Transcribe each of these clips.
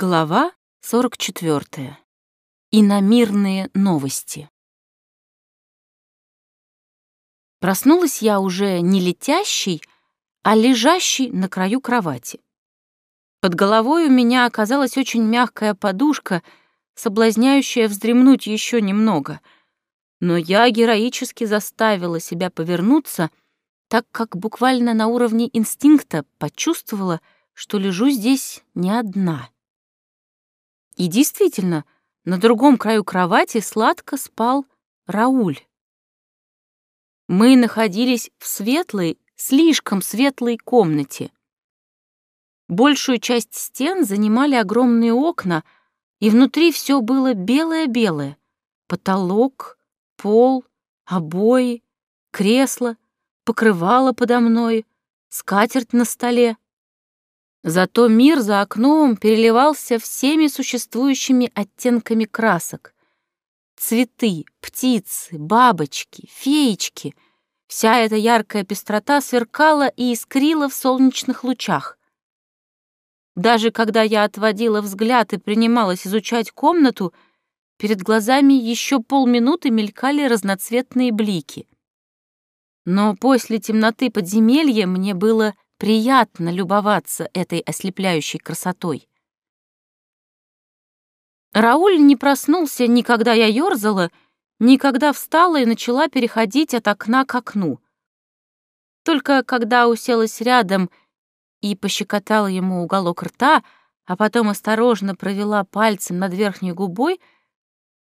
Глава 44. Иномирные новости. Проснулась я уже не летящей, а лежащей на краю кровати. Под головой у меня оказалась очень мягкая подушка, соблазняющая вздремнуть еще немного. Но я героически заставила себя повернуться, так как буквально на уровне инстинкта почувствовала, что лежу здесь не одна. И действительно, на другом краю кровати сладко спал Рауль. Мы находились в светлой, слишком светлой комнате. Большую часть стен занимали огромные окна, и внутри все было белое-белое. Потолок, пол, обои, кресло, покрывало подо мной, скатерть на столе. Зато мир за окном переливался всеми существующими оттенками красок. Цветы, птицы, бабочки, феечки — вся эта яркая пестрота сверкала и искрила в солнечных лучах. Даже когда я отводила взгляд и принималась изучать комнату, перед глазами еще полминуты мелькали разноцветные блики. Но после темноты подземелья мне было приятно любоваться этой ослепляющей красотой. Рауль не проснулся ни когда я ёрзала, ни когда встала и начала переходить от окна к окну. Только когда уселась рядом и пощекотала ему уголок рта, а потом осторожно провела пальцем над верхней губой,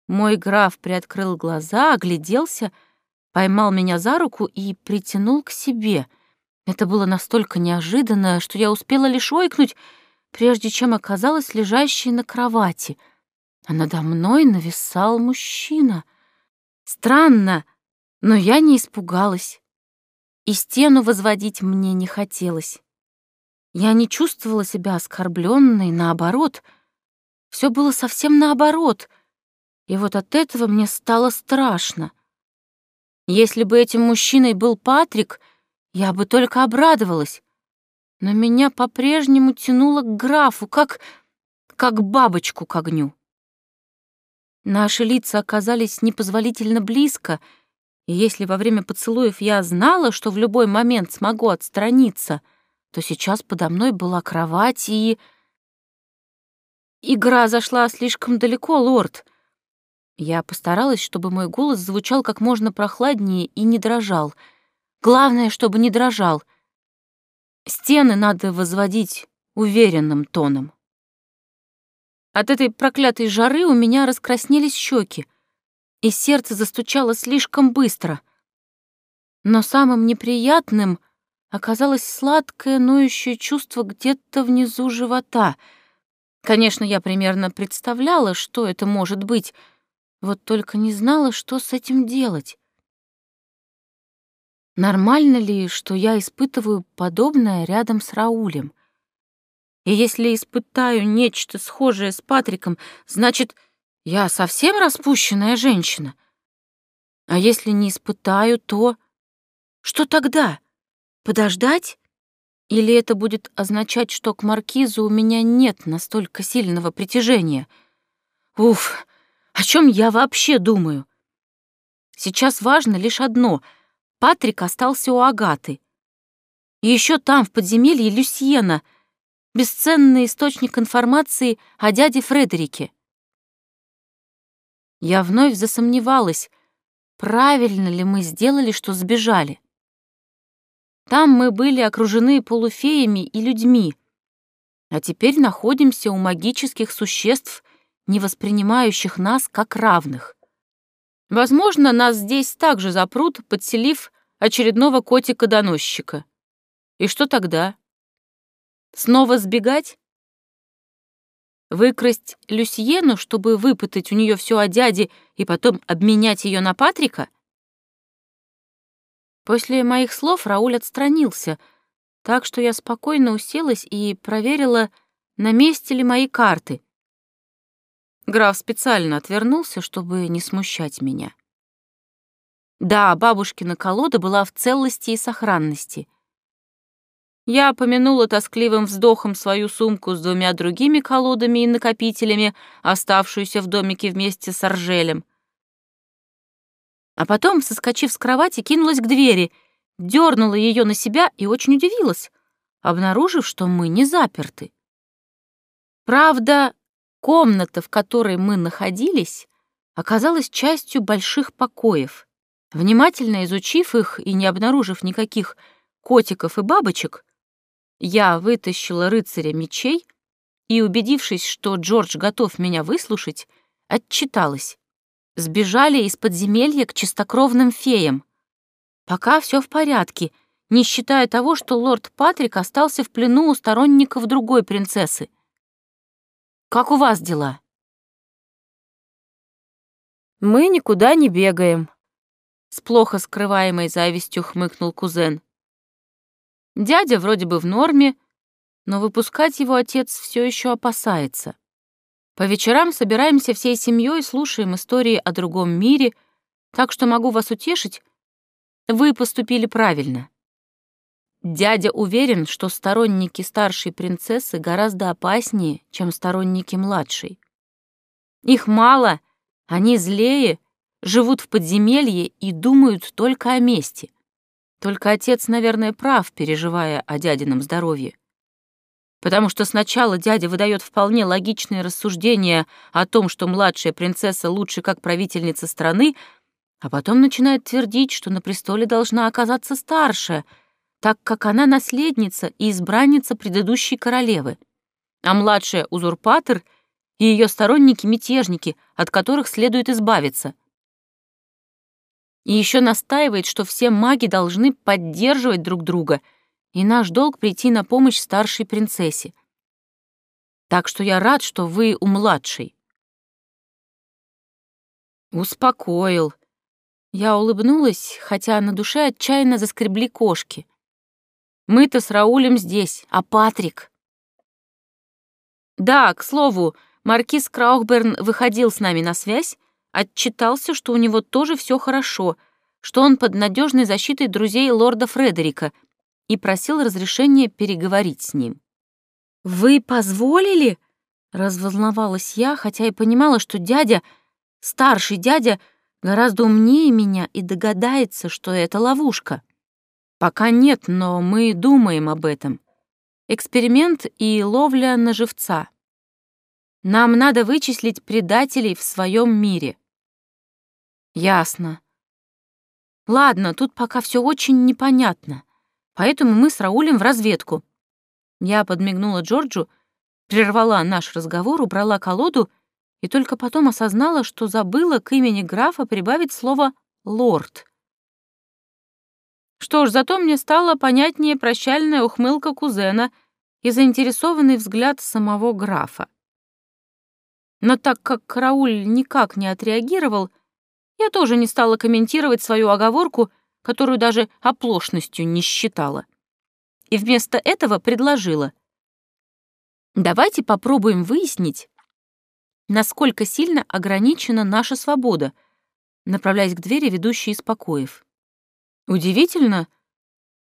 мой граф приоткрыл глаза, огляделся, поймал меня за руку и притянул к себе — это было настолько неожиданно, что я успела лишь ойкнуть, прежде чем оказалась лежащей на кровати, а надо мной нависал мужчина. Странно, но я не испугалась. И стену возводить мне не хотелось. Я не чувствовала себя оскорбленной, наоборот. Все было совсем наоборот. И вот от этого мне стало страшно. Если бы этим мужчиной был Патрик — я бы только обрадовалась. Но меня по-прежнему тянуло к графу, как... как бабочку к огню. Наши лица оказались непозволительно близко, и если во время поцелуев я знала, что в любой момент смогу отстраниться, то сейчас подо мной была кровать и... Игра зашла слишком далеко, лорд. Я постаралась, чтобы мой голос звучал как можно прохладнее и не дрожал — Главное, чтобы не дрожал. Стены надо возводить уверенным тоном. От этой проклятой жары у меня раскраснелись щеки, и сердце застучало слишком быстро. Но самым неприятным оказалось сладкое ноющее чувство где-то внизу живота. Конечно, я примерно представляла, что это может быть, вот только не знала, что с этим делать. Нормально ли, что я испытываю подобное рядом с Раулем? И если испытаю нечто схожее с Патриком, значит, я совсем распущенная женщина. А если не испытаю, то... Что тогда? Подождать? Или это будет означать, что к Маркизу у меня нет настолько сильного притяжения? Уф, о чем я вообще думаю? Сейчас важно лишь одно — Патрик остался у Агаты. Еще там, в подземелье Люсьена, бесценный источник информации о дяде Фредерике. Я вновь засомневалась, правильно ли мы сделали, что сбежали. Там мы были окружены полуфеями и людьми, а теперь находимся у магических существ, не воспринимающих нас как равных. Возможно, нас здесь также запрут, подселив очередного котика-доносчика. И что тогда? Снова сбегать? Выкрасть Люсьену, чтобы выпытать у нее все о дяде и потом обменять ее на Патрика? После моих слов Рауль отстранился, так что я спокойно уселась и проверила, на месте ли мои карты. Граф специально отвернулся, чтобы не смущать меня. Да, бабушкина колода была в целости и сохранности. Я помянула тоскливым вздохом свою сумку с двумя другими колодами и накопителями, оставшуюся в домике вместе с Аржелем. А потом, соскочив с кровати, кинулась к двери, дернула ее на себя и очень удивилась, обнаружив, что мы не заперты. Правда, комната, в которой мы находились, оказалась частью больших покоев. Внимательно изучив их и не обнаружив никаких котиков и бабочек, я вытащила рыцаря мечей и, убедившись, что Джордж готов меня выслушать, отчиталась. Сбежали из подземелья к чистокровным феям. Пока все в порядке, не считая того, что лорд Патрик остался в плену у сторонников другой принцессы. Как у вас дела? Мы никуда не бегаем, с плохо скрываемой завистью хмыкнул кузен. Дядя вроде бы в норме, но выпускать его отец все еще опасается. По вечерам собираемся всей семьей, слушаем истории о другом мире, так что могу вас утешить, вы поступили правильно. Дядя уверен, что сторонники старшей принцессы гораздо опаснее, чем сторонники младшей. Их мало, они злее, живут в подземелье и думают только о мести. Только отец, наверное, прав, переживая о дядином здоровье. Потому что сначала дядя выдает вполне логичные рассуждения о том, что младшая принцесса лучше как правительница страны, а потом начинает твердить, что на престоле должна оказаться старшая, так как она наследница и избранница предыдущей королевы, а младшая — узурпатор и ее сторонники-мятежники, от которых следует избавиться — и еще настаивает, что все маги должны поддерживать друг друга, и наш долг прийти на помощь старшей принцессе. Так что я рад, что вы у младшей. Успокоил. Я улыбнулась, хотя на душе отчаянно заскребли кошки. Мы-то с Раулем здесь, а Патрик... Да, к слову, маркиз Краухберн выходил с нами на связь, отчитался, что у него тоже все хорошо, что он под надежной защитой друзей лорда Фредерика и просил разрешения переговорить с ним. «Вы позволили?» — разволновалась я, хотя и понимала, что дядя, старший дядя, гораздо умнее меня и догадается, что это ловушка. Пока нет, но мы думаем об этом. Эксперимент и ловля на живца. Нам надо вычислить предателей в своем мире. Ясно. Ладно, тут пока все очень непонятно. Поэтому мы с Раулем в разведку. Я подмигнула Джорджу, прервала наш разговор, убрала колоду и только потом осознала, что забыла к имени графа прибавить слово «лорд». Что ж, зато мне стала понятнее прощальная ухмылка кузена и заинтересованный взгляд самого графа. Но так как Рауль никак не отреагировал, я тоже не стала комментировать свою оговорку, которую даже оплошностью не считала. И вместо этого предложила. Давайте попробуем выяснить, насколько сильно ограничена наша свобода, направляясь к двери, ведущей из покоев. Удивительно,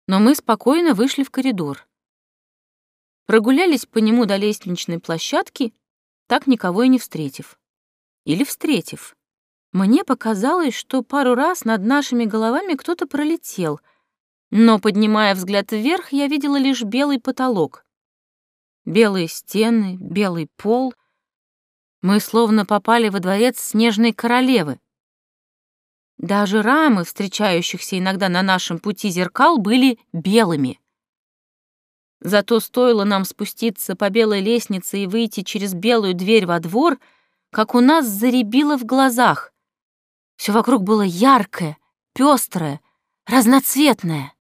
но мы спокойно вышли в коридор. Прогулялись по нему до лестничной площадки, так никого и не встретив. Или встретив. Мне показалось, что пару раз над нашими головами кто-то пролетел, но, поднимая взгляд вверх, я видела лишь белый потолок. Белые стены, белый пол. Мы словно попали во дворец снежной королевы. Даже рамы, встречающихся иногда на нашем пути зеркал, были белыми. Зато стоило нам спуститься по белой лестнице и выйти через белую дверь во двор, как у нас заребило в глазах. Все вокруг было яркое, пестрое, разноцветное.